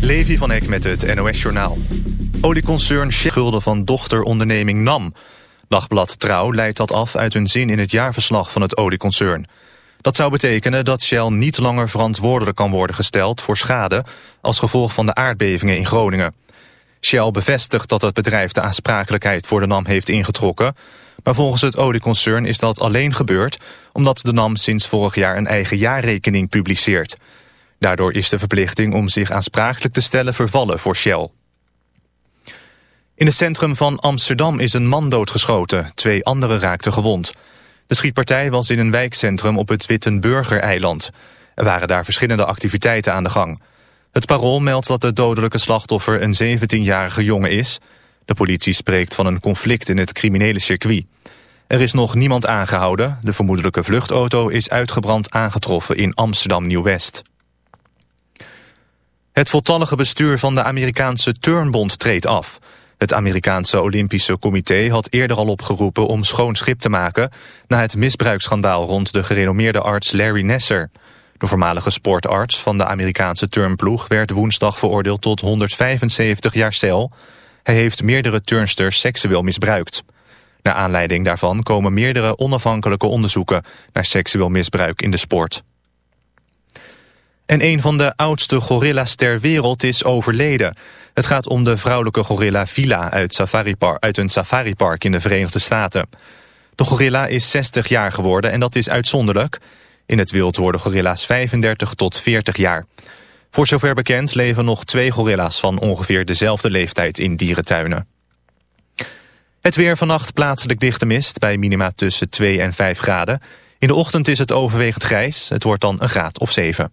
Levi van Eck met het NOS-journaal. Olieconcern schulden van dochteronderneming NAM. Dagblad Trouw leidt dat af uit een zin in het jaarverslag van het olieconcern. Dat zou betekenen dat Shell niet langer verantwoordelijk kan worden gesteld voor schade... als gevolg van de aardbevingen in Groningen. Shell bevestigt dat het bedrijf de aansprakelijkheid voor de NAM heeft ingetrokken... maar volgens het olieconcern is dat alleen gebeurd... omdat de NAM sinds vorig jaar een eigen jaarrekening publiceert... Daardoor is de verplichting om zich aansprakelijk te stellen vervallen voor Shell. In het centrum van Amsterdam is een man doodgeschoten. Twee anderen raakten gewond. De schietpartij was in een wijkcentrum op het Wittenburger-eiland. Er waren daar verschillende activiteiten aan de gang. Het parool meldt dat het dodelijke slachtoffer een 17-jarige jongen is. De politie spreekt van een conflict in het criminele circuit. Er is nog niemand aangehouden. De vermoedelijke vluchtauto is uitgebrand aangetroffen in Amsterdam-Nieuw-West. Het voltallige bestuur van de Amerikaanse Turnbond treedt af. Het Amerikaanse Olympische Comité had eerder al opgeroepen om schoon schip te maken... na het misbruiksschandaal rond de gerenommeerde arts Larry Nasser. De voormalige sportarts van de Amerikaanse turnploeg... werd woensdag veroordeeld tot 175 jaar cel. Hij heeft meerdere turnsters seksueel misbruikt. Naar aanleiding daarvan komen meerdere onafhankelijke onderzoeken... naar seksueel misbruik in de sport. En een van de oudste gorilla's ter wereld is overleden. Het gaat om de vrouwelijke gorilla Vila uit, safari uit een safaripark in de Verenigde Staten. De gorilla is 60 jaar geworden en dat is uitzonderlijk. In het wild worden gorilla's 35 tot 40 jaar. Voor zover bekend leven nog twee gorilla's van ongeveer dezelfde leeftijd in dierentuinen. Het weer vannacht plaatselijk dichte mist bij minima tussen 2 en 5 graden. In de ochtend is het overwegend grijs, het wordt dan een graad of 7.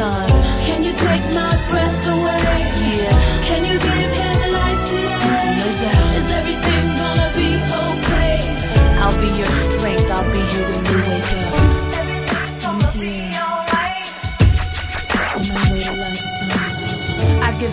Day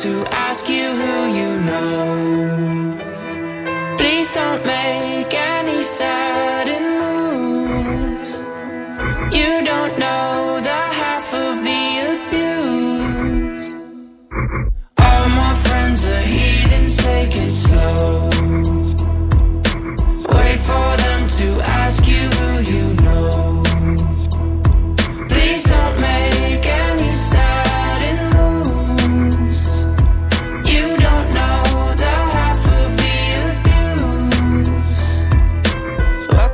to ask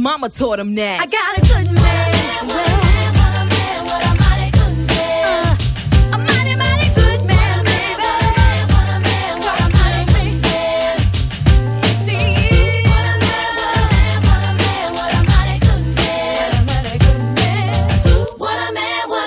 mama taught him that. I got a good man. What a man, what